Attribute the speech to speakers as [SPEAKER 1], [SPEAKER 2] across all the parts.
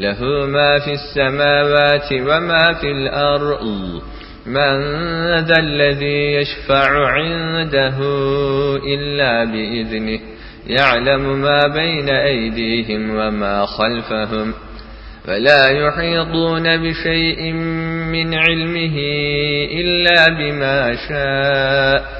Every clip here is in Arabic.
[SPEAKER 1] له ما في السماوات وما في الأرض من ذا الذي يشفع عنده إلا بإذنه يعلم ما بين أيديهم وما خلفهم فلا يحيطون بشيء من علمه إلا بما شاء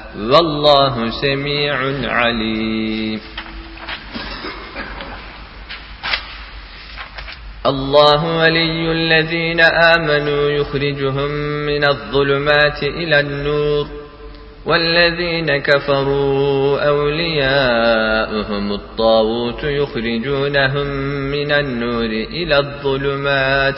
[SPEAKER 1] والله سميع عليم الله ولي الذين آمنوا يخرجهم من الظلمات إلى النور والذين كفروا أولياؤهم الطاوت يخرجونهم من النور إلى الظلمات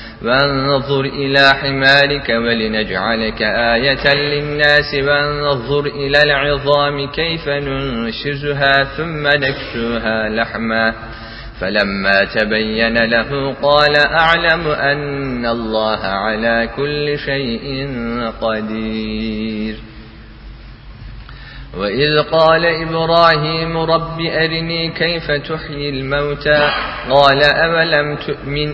[SPEAKER 1] وانظر إلى حمالك ولنجعلك آية للناس وانظر إلى العظام كيف ننشزها ثم نكسوها لحما فلما تبين له قال أعلم أن الله على كل شيء قدير وإذ قال إبراهيم رب أرني كيف تحيي الموتى قال أولم تؤمن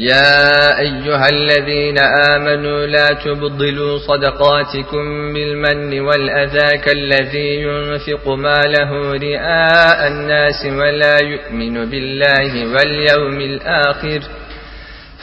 [SPEAKER 1] يا أيها الذين آمنوا لا تبضلوا صدقاتكم بالمن والأذى كالذي ينفق ما له رئاء الناس ولا يؤمن بالله واليوم الآخر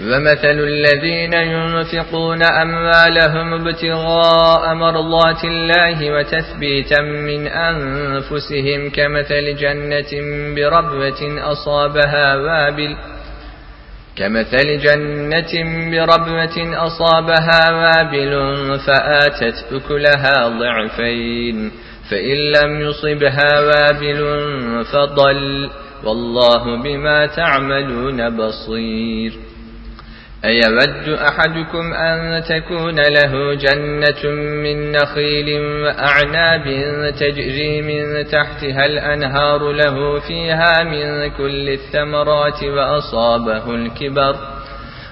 [SPEAKER 1] ومثل الذين ينفقون أموالهم ابتغاء مرضات الله وتثبيتا من أنفسهم كمثل جنة بربوة أصابها وابل كمثل جنة بربوة أصابها وابل فآتت أكلها ضعفين فإن لم يصبها وابل فضل والله بما تعملون بصير أيود أحدكم أن تكون له جنة من نخيل وأعناب تجري من تحتها الأنهار له فيها من كل الثمرات وأصابه الكبر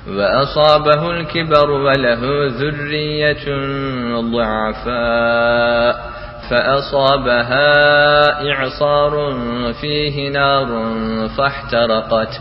[SPEAKER 1] وأصابه الكبر وله ذرية ضعفاء فأصابها إعصار فيه نار فاحترقت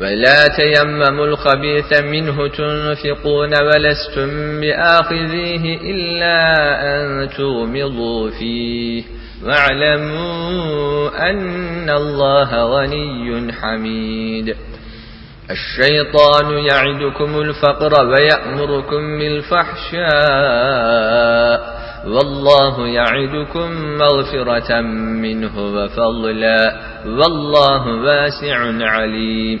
[SPEAKER 1] ولا تيمموا الخبيث منه تنفقون ولستم بآخذيه إلا أن تغمضوا فيه واعلموا أن الله غني حميد الشيطان يعدكم الفقر ويأمركم بالفحشاء والله يعدكم مغفرة منه وفضلا والله واسع عليم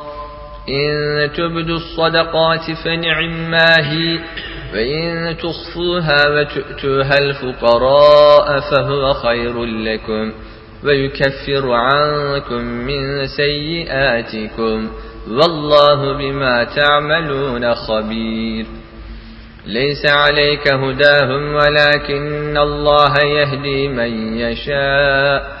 [SPEAKER 1] إن تبدوا الصدقات فنعم ما هي وإن تخفوها وتؤتوها الفقراء فهو خير لكم ويكفر عنكم من سيئاتكم والله بما تعملون خبير ليس عليك هداهم ولكن الله يهدي من يشاء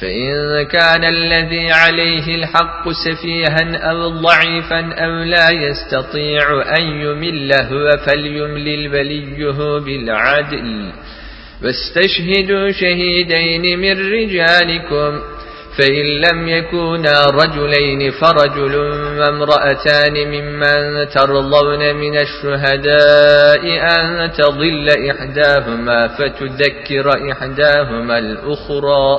[SPEAKER 1] فإن كان الذي عليه الحق سفيها أو ضعيفا أو لا يستطيع أن يمله فليملل بليه بالعدل واستشهدوا شهيدين من رجالكم فإن لم يكونا رجلين فرجل وامرأتان ممن ترضون من الشهداء أن تضل إحداهما فتذكر إحداهما الأخرى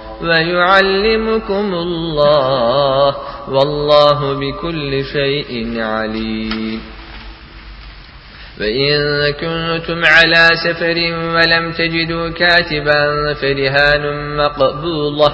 [SPEAKER 1] ويعلمكم الله والله بكل شيء عليم فإن كنتم على سفر ولم تجدوا كاتبا فرهان مقبوضة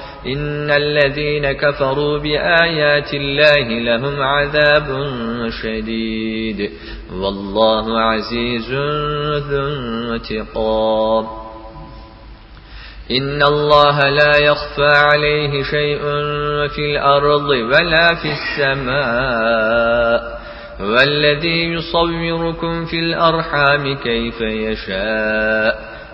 [SPEAKER 1] إن الذين كفروا بآيات الله لهم عذاب شديد والله عزيز ذو انتقام إن الله لا يخفى عليه شيء في الأرض ولا في السماء والذي يصوركم في الأرحام كيف يشاء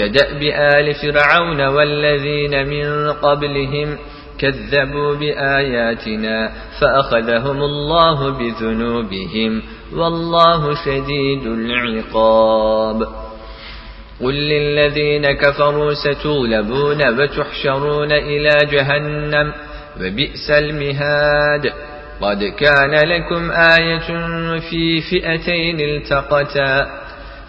[SPEAKER 1] كدأب آل فرعون والذين من قبلهم كذبوا بآياتنا فأخذهم الله بذنوبهم والله شديد العقاب قل للذين كفروا ستولبون وتحشرون إلى جهنم وبئس المهاد قد كان لكم آية في فئتين التقتا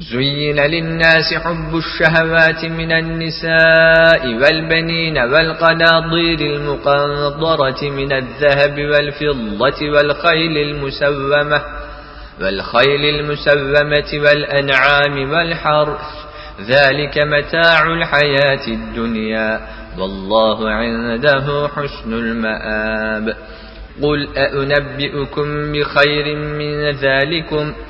[SPEAKER 1] زين للناس حب الشهوات من النساء والبنين والقناطير المقنطرة من الذهب والفضة والخيل المسومة والخيل المسومة والأنعام والحرث ذلك متاع الحياة الدنيا والله عنده حسن المآب قل أنبئكم بخير من ذلكم ؟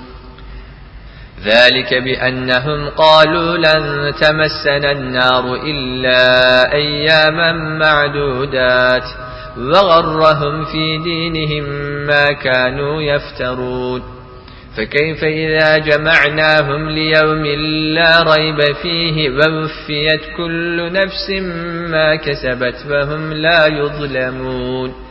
[SPEAKER 1] ذلك بأنهم قالوا لن تمسنا النار إلا أياما معدودات وغرهم في دينهم ما كانوا يفترون فكيف إذا جمعناهم ليوم لا ريب فيه ووفيت كل نفس ما كسبت فهم لا يظلمون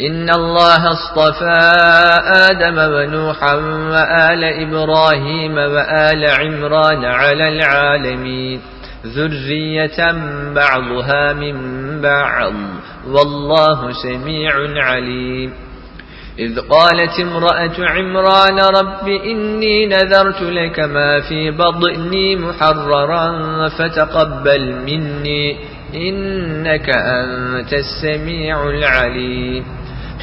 [SPEAKER 1] إن الله اصطفى آدم ونوحا وآل إبراهيم وآل عمران على العالمين ذرية بعضها من بعض والله سميع عليم إذ قالت امرأة عمران رب إني نذرت لك ما في بضئني محررا فتقبل مني إنك أنت السميع العليم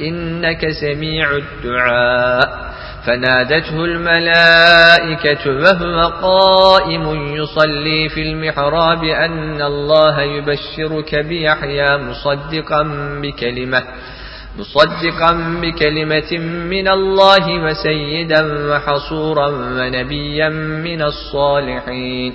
[SPEAKER 1] إنك سميع الدعاء فنادته الملائكة وهو قائم يصلي في المحراب أن الله يبشرك بيحيى مصدقا بكلمة مصدقا بكلمة من الله وسيدا وحصورا ونبيا من الصالحين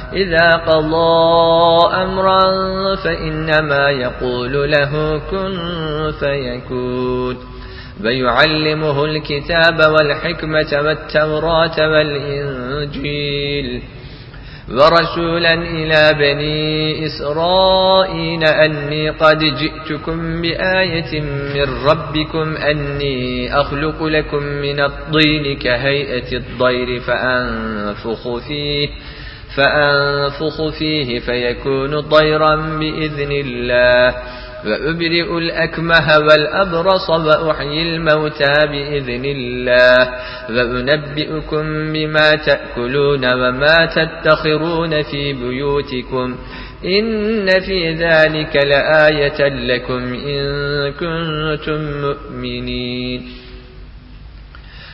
[SPEAKER 1] إذا قضى أمرا فإنما يقول له كن فيكون ويعلمه الكتاب والحكمة والتوراة والإنجيل ورسولا إلى بني إسرائيل أني قد جئتكم بآية من ربكم أني أخلق لكم من الطين كهيئة الضير فأنفخ فيه فأنفخ فيه فيكون طيرا بإذن الله وأبرئ الأكمه والأبرص وأحيي الموتى بإذن الله وأنبئكم بما تأكلون وما تتخرون في بيوتكم إن في ذلك لآية لكم إن كنتم مؤمنين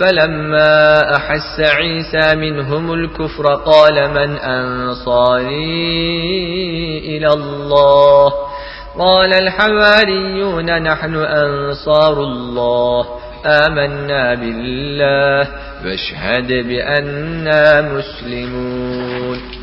[SPEAKER 1] فلما أحس عيسى منهم الكفر قال من أنصاري إلى الله قال الحواريون نحن أنصار الله آمنا بالله فاشهد بأننا مسلمون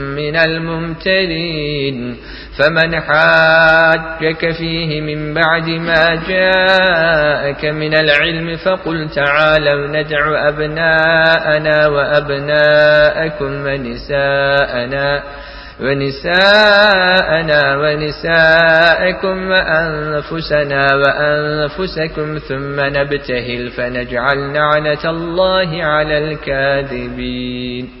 [SPEAKER 1] من الممتلين فمن حاجك فيه من بعد ما جاءك من العلم فقل تعالوا ندع أبناءنا وأبناءكم ونساءنا ونساءنا ونساءكم وأنفسنا وأنفسكم ثم نبتهل فنجعل نعنة الله على الكاذبين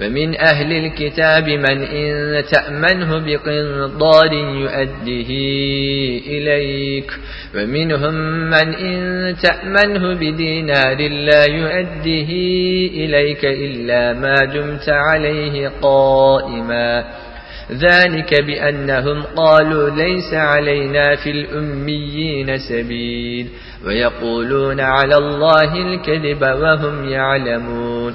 [SPEAKER 1] ومن أهل الكتاب من إن تأمنه بقنطار يؤديه إليك ومنهم من إن تأمنه بدينار لا يؤديه إليك إلا ما دمت عليه قائما ذلك بأنهم قالوا ليس علينا في الأميين سبيل ويقولون على الله الكذب وهم يعلمون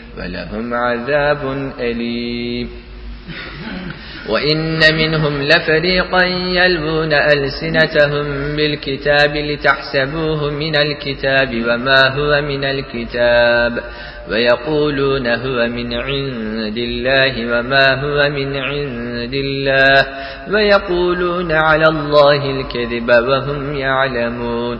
[SPEAKER 1] ولهم عذاب أليم وإن منهم لفريقا يلبون ألسنتهم بالكتاب لتحسبوه من الكتاب وما هو من الكتاب ويقولون هو من عند الله وما هو من عند الله ويقولون على الله الكذب وهم يعلمون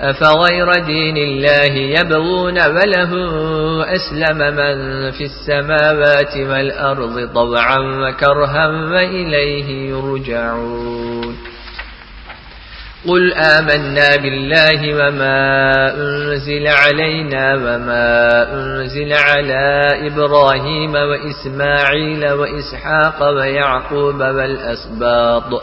[SPEAKER 1] أفغير دين الله يبغون وله أسلم من في السماوات والأرض طبعا وكرها وإليه يرجعون قل آمنا بالله وما أنزل علينا وما أنزل على إبراهيم وإسماعيل وإسحاق ويعقوب والأسباط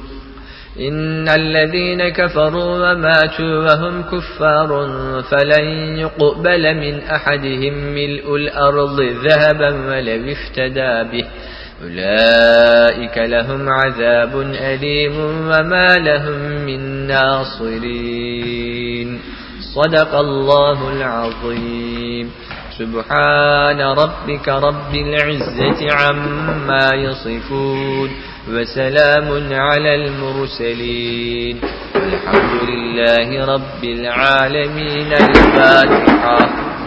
[SPEAKER 1] إن الذين كفروا وماتوا وهم كفار فلن يقبل من أحدهم ملء الأرض ذهبا ولو افتدى به أولئك لهم عذاب أليم وما لهم من ناصرين صدق الله العظيم سبحان ربك رب العزة عما يصفون وسلام على المرسلين الحمد لله رب العالمين الفاتحة